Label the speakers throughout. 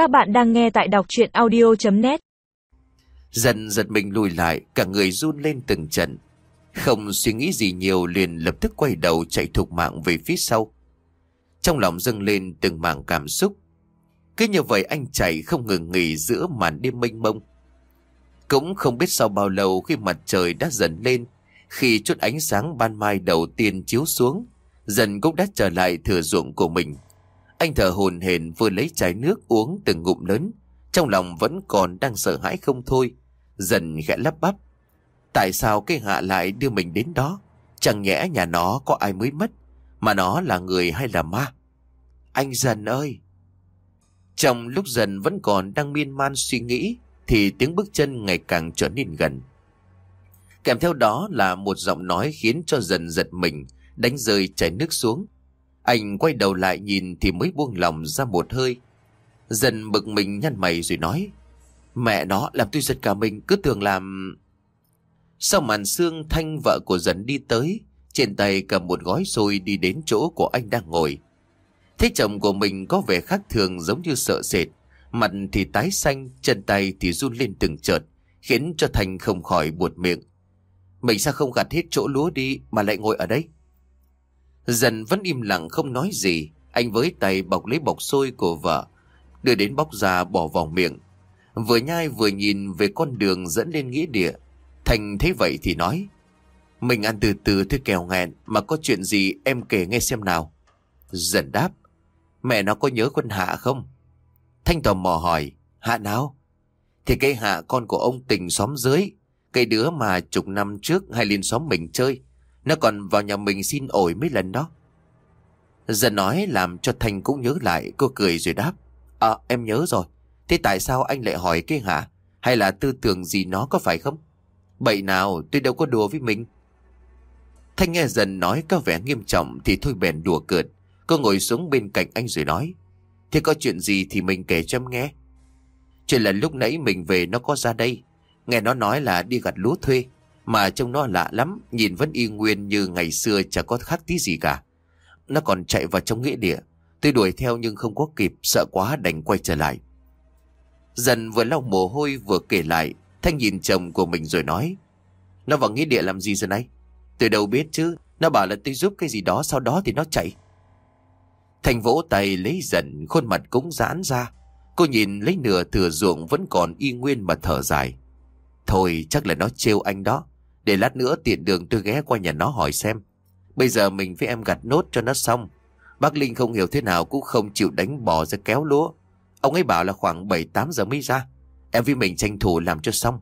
Speaker 1: Các bạn đang nghe tại đọc chuyện audio.net
Speaker 2: Dần giật mình lùi lại, cả người run lên từng trận. Không suy nghĩ gì nhiều liền lập tức quay đầu chạy thục mạng về phía sau. Trong lòng dâng lên từng mảng cảm xúc. Cứ như vậy anh chạy không ngừng nghỉ giữa màn đêm mênh mông. Cũng không biết sau bao lâu khi mặt trời đã dần lên, khi chút ánh sáng ban mai đầu tiên chiếu xuống, dần cũng đã trở lại thừa ruộng của mình. Anh thở hồn hển vừa lấy chai nước uống từng ngụm lớn, trong lòng vẫn còn đang sợ hãi không thôi. Dần khẽ lắp bắp. Tại sao cái hạ lại đưa mình đến đó? Chẳng nhẽ nhà nó có ai mới mất, mà nó là người hay là ma? Anh dần ơi! Trong lúc dần vẫn còn đang miên man suy nghĩ, thì tiếng bước chân ngày càng trở nên gần. Kèm theo đó là một giọng nói khiến cho dần giật mình, đánh rơi chảy nước xuống. Anh quay đầu lại nhìn thì mới buông lòng ra một hơi. Dần bực mình nhăn mày rồi nói. Mẹ nó làm tôi giật cả mình cứ tưởng làm... Sau màn xương Thanh vợ của dần đi tới, trên tay cầm một gói xôi đi đến chỗ của anh đang ngồi. thế chồng của mình có vẻ khác thường giống như sợ sệt, mặt thì tái xanh, chân tay thì run lên từng chợt, khiến cho Thanh không khỏi buột miệng. Mình sao không gặt hết chỗ lúa đi mà lại ngồi ở đây? Dần vẫn im lặng không nói gì, anh với tay bọc lấy bọc xôi của vợ, đưa đến bóc ra bỏ vào miệng. Vừa nhai vừa nhìn về con đường dẫn lên nghĩa địa. Thành thấy vậy thì nói, mình ăn từ từ thôi kèo nghẹn, mà có chuyện gì em kể nghe xem nào. Dần đáp, mẹ nó có nhớ con Hạ không? Thanh tò mò hỏi, Hạ nào? Thì cây Hạ con của ông tình xóm dưới, cây đứa mà chục năm trước hay lên xóm mình chơi. Nó còn vào nhà mình xin ổi mấy lần đó. Dần nói làm cho thành cũng nhớ lại, cô cười rồi đáp. À em nhớ rồi, thế tại sao anh lại hỏi cái hả? Hay là tư tưởng gì nó có phải không? Bậy nào, tôi đâu có đùa với mình. Thanh nghe dần nói có vẻ nghiêm trọng thì thôi bèn đùa cợt. Cô ngồi xuống bên cạnh anh rồi nói. Thế có chuyện gì thì mình kể cho em nghe. Chuyện là lúc nãy mình về nó có ra đây. Nghe nó nói là đi gặt lúa thuê. Mà trông nó lạ lắm, nhìn vẫn y nguyên như ngày xưa chẳng có khác tí gì cả. Nó còn chạy vào trong nghĩa địa. Tôi đuổi theo nhưng không có kịp, sợ quá đành quay trở lại. Dần vừa lau mồ hôi vừa kể lại, Thanh nhìn chồng của mình rồi nói. Nó vào nghĩa địa làm gì giờ này? Tôi đâu biết chứ, nó bảo là tôi giúp cái gì đó sau đó thì nó chạy. Thanh vỗ tay lấy dần, khuôn mặt cũng giãn ra. Cô nhìn lấy nửa thừa ruộng vẫn còn y nguyên mà thở dài. Thôi chắc là nó trêu anh đó. Để lát nữa tiện đường tôi ghé qua nhà nó hỏi xem. Bây giờ mình với em gặt nốt cho nó xong. Bác Linh không hiểu thế nào cũng không chịu đánh bò ra kéo lúa. Ông ấy bảo là khoảng 7-8 giờ mới ra. Em với mình tranh thủ làm cho xong.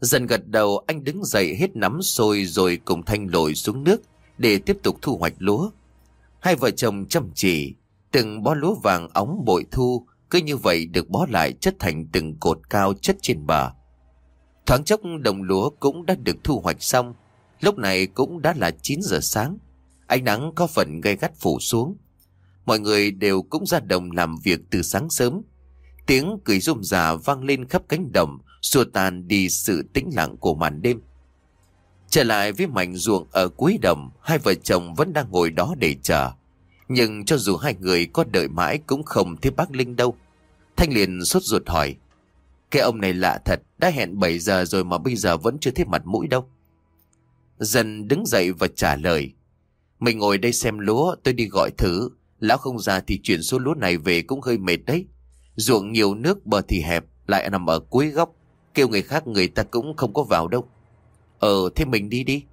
Speaker 2: Dần gật đầu anh đứng dậy hết nắm sôi rồi cùng Thanh lội xuống nước để tiếp tục thu hoạch lúa. Hai vợ chồng chăm chỉ, từng bó lúa vàng óng bội thu cứ như vậy được bó lại chất thành từng cột cao chất trên bờ. Thoáng chốc đồng lúa cũng đã được thu hoạch xong. Lúc này cũng đã là 9 giờ sáng. Ánh nắng có phần gây gắt phủ xuống. Mọi người đều cũng ra đồng làm việc từ sáng sớm. Tiếng cười rôm rà vang lên khắp cánh đồng, xua tan đi sự tĩnh lặng của màn đêm. Trở lại với mảnh ruộng ở cuối đồng, hai vợ chồng vẫn đang ngồi đó để chờ. Nhưng cho dù hai người có đợi mãi cũng không thấy bác Linh đâu. Thanh liền sốt ruột hỏi. Cái ông này lạ thật, đã hẹn 7 giờ rồi mà bây giờ vẫn chưa thấy mặt mũi đâu. Dần đứng dậy và trả lời. Mình ngồi đây xem lúa, tôi đi gọi thử. Lão không ra thì chuyển số lúa này về cũng hơi mệt đấy. Ruộng nhiều nước bờ thì hẹp, lại nằm ở cuối góc. Kêu người khác người ta cũng không có vào đâu. Ờ, thế mình đi đi.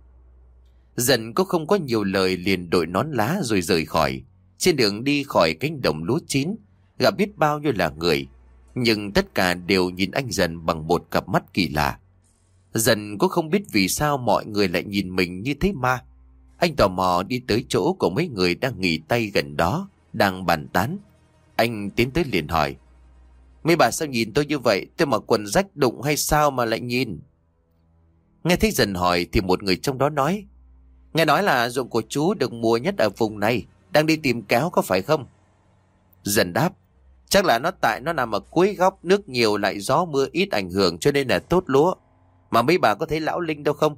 Speaker 2: Dần có không có nhiều lời liền đội nón lá rồi rời khỏi. Trên đường đi khỏi cánh đồng lúa chín, gặp biết bao nhiêu là người. Nhưng tất cả đều nhìn anh dần bằng một cặp mắt kỳ lạ. Dần cũng không biết vì sao mọi người lại nhìn mình như thế ma. Anh tò mò đi tới chỗ của mấy người đang nghỉ tay gần đó, đang bàn tán. Anh tiến tới liền hỏi. Mấy bà sao nhìn tôi như vậy, tôi mặc quần rách đụng hay sao mà lại nhìn? Nghe thấy dần hỏi thì một người trong đó nói. Nghe nói là ruộng của chú được mua nhất ở vùng này, đang đi tìm kéo có phải không? Dần đáp. Chắc là nó tại nó nằm ở cuối góc, nước nhiều lại gió mưa ít ảnh hưởng cho nên là tốt lúa. Mà mấy bà có thấy lão Linh đâu không?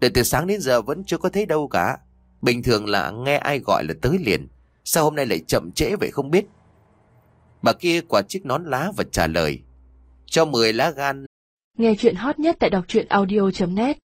Speaker 2: Để từ sáng đến giờ vẫn chưa có thấy đâu cả. Bình thường là nghe ai gọi là tới liền. Sao hôm nay lại chậm trễ vậy không biết? Bà kia quả chiếc nón lá và trả lời. Cho 10 lá gan.
Speaker 3: Nghe chuyện hot nhất tại đọc truyện audio.net